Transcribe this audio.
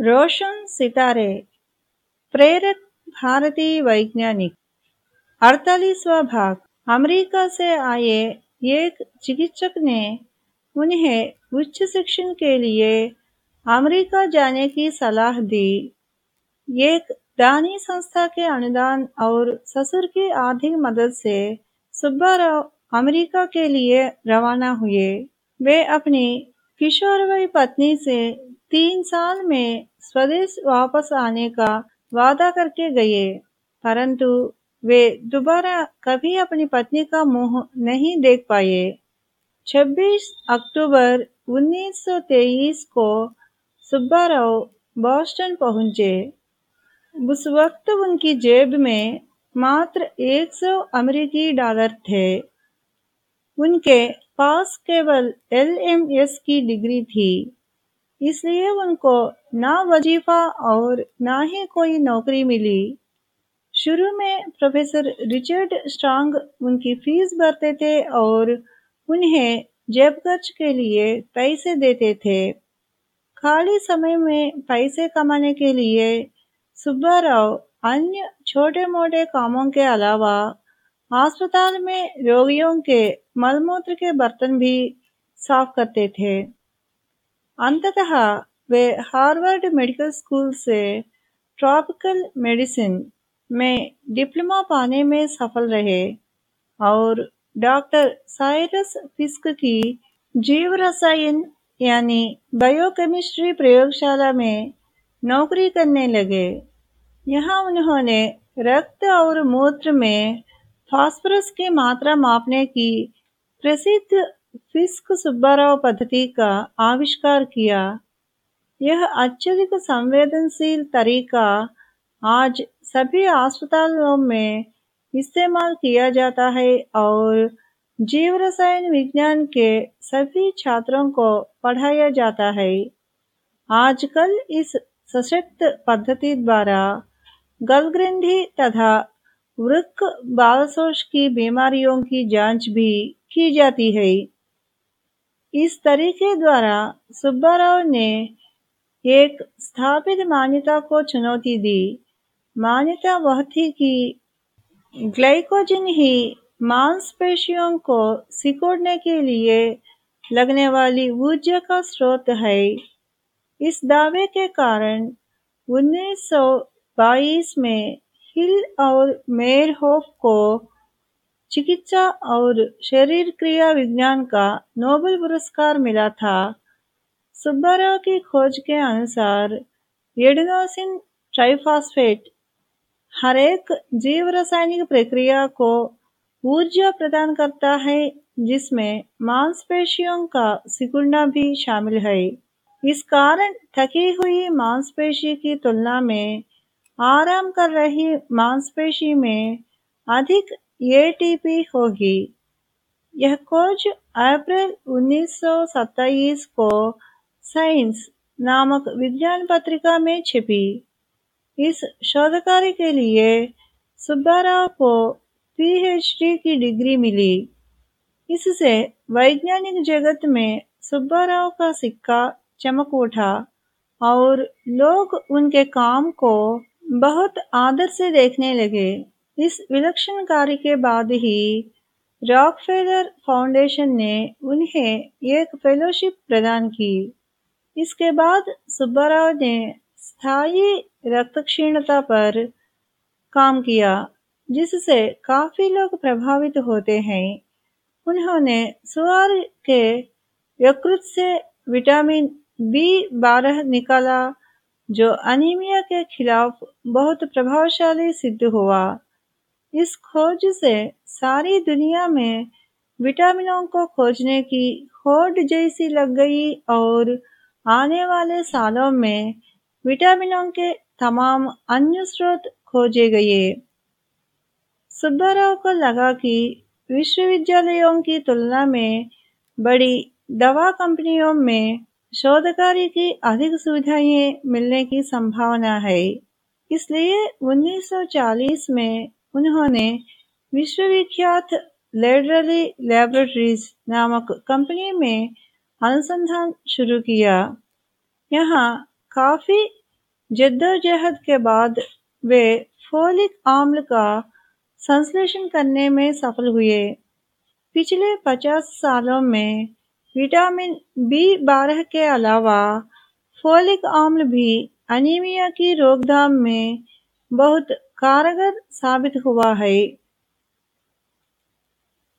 रोशन सितारे प्रेरक भारतीय वैज्ञानिक। अड़तालीसवा भाग। अमेरिका से आए एक चिकित्सक ने उन्हें उच्च शिक्षण के लिए अमेरिका जाने की सलाह दी। एक दानी संस्था के अनुदान और ससुर की आर्थिक मदद से सुब्बाराव अमेरिका के लिए रवाना हुए। वे अपनी किशोरवयी पत्नी से तीन साल में स्वदेश वापस आने का वादा करके गए, परंतु वे दोबारा कभी अपनी पत्नी का मुँह नहीं देख पाए। 26 अक्टूबर 1923 को सुब्बाराव बॉस्टन पहुँचे। उस वक्त उनकी जेब में मात्र 100 अमेरिकी डॉलर थे। उनके पास केवल एलएमएस की डिग्री थी। इसलिए उनको ना वजीफा और ना ही कोई नौकरी मिली। शुरू में प्रोफेसर रिचर्ड स्ट्रांग उनकी फ़ीस भरते थे और उन्हें जेब खर्च के लिए पैसे देते थे। खाली समय में पैसे कमाने के लिए सुब्बाराव अन्य छोटे मोटे कामों के अलावा अस्पताल में रोगियों के मलमूत्र के बर्तन भी साफ़ करते थे। अंततः वे हार्वर्ड मेडिकल स्कूल से ट्रॉपिकल मेडिसिन में डिप्लोमा पाने में सफल रहे और डॉक्टर साइरस फिस्क की जीव रसायन यानी बायोकेमिस्ट्री प्रयोगशाला में नौकरी करने लगे। यहाँ उन्होंने रक्त और मूत्र में फास्फोरस की मात्रा मापने की प्रसिद्ध फिस्क सुब्बाराव पद्धति का आविष्कार किया। यह अत्यधिक संवेदनशील तरीका आज सभी अस्पतालों में इस्तेमाल किया जाता है और जीव रसायन विज्ञान के सभी छात्रों को पढ़ाया जाता है। आजकल इस सशक्त पद्धति द्वारा गलग्रंथि तथा वृक्क बालशोष की बीमारियों की जाँच भी की जाती है। इस तरीके द्वारा सुब्बाराव ने एक स्थापित मान्यता को चुनौती दी। मान्यता वह थी कि ग्लाइकोजन ही मांसपेशियों को सिकोड़ने के लिए लगने वाली ऊर्जा का स्रोत है। इस दावे के कारण 1922 में हिल और मेयरहोफ को चिकित्सा और शरीर क्रिया विज्ञान का नोबेल पुरस्कार मिला था। सुब्बाराव की खोज के अनुसार, एडेनोसिन ट्राइफॉस्फेट हर एक जीव रासायनिक प्रक्रिया को ऊर्जा प्रदान करता है, जिसमें मांसपेशियों का सिकुड़ना भी शामिल है। इस कारण थकी हुई मांसपेशी की तुलना में आराम कर रही मांसपेशी में अधिक एटीपी होगी। यह खोज अप्रैल 1927 को साइंस नामक विज्ञान पत्रिका में छिपी। इस शोध कार्य के लिए सुब्बाराव को पीएचडी की डिग्री मिली। इससे वैज्ञानिक जगत में सुब्बाराव का सिक्का चमक उठा और लोग उनके काम को बहुत आदर से देखने लगे। इस विलक्षण कार्य के बाद ही रॉकफेलर फाउंडेशन ने उन्हें एक फेलोशिप प्रदान की। इसके बाद सुब्बाराव ने स्थायी रक्त क्षीणता पर काम किया, जिससे काफ़ी लोग प्रभावित होते हैं। उन्होंने सुअर के यकृत से विटामिन बी बारह निकाला, जो अनीमिया के खिलाफ बहुत प्रभावशाली सिद्ध हुआ। इस खोज से सारी दुनिया में विटामिनों को खोजने की होड़ जैसी लग गई और आने वाले सालों में विटामिनों के तमाम अन्य स्रोत खोजे गए। सुब्बाराव को लगा कि विश्वविद्यालयों की तुलना में बड़ी दवा कंपनियों में शोध कार्य की अधिक सुविधाएँ मिलने की संभावना है। इसलिए 1940 में उन्होंने विश्वविख्यात लेडरली लैबोरेटरीज नामक कंपनी में अनुसंधान शुरू किया। यहाँ काफ़ी जद्दोजहद के बाद वे फोलिक अम्ल का संश्लेषण करने में सफल हुए। पिछले 50 सालों में विटामिन बी बारह के अलावा फोलिक आम्ल भी अनीमिया की रोकथाम में बहुत कारगर साबित हुआ है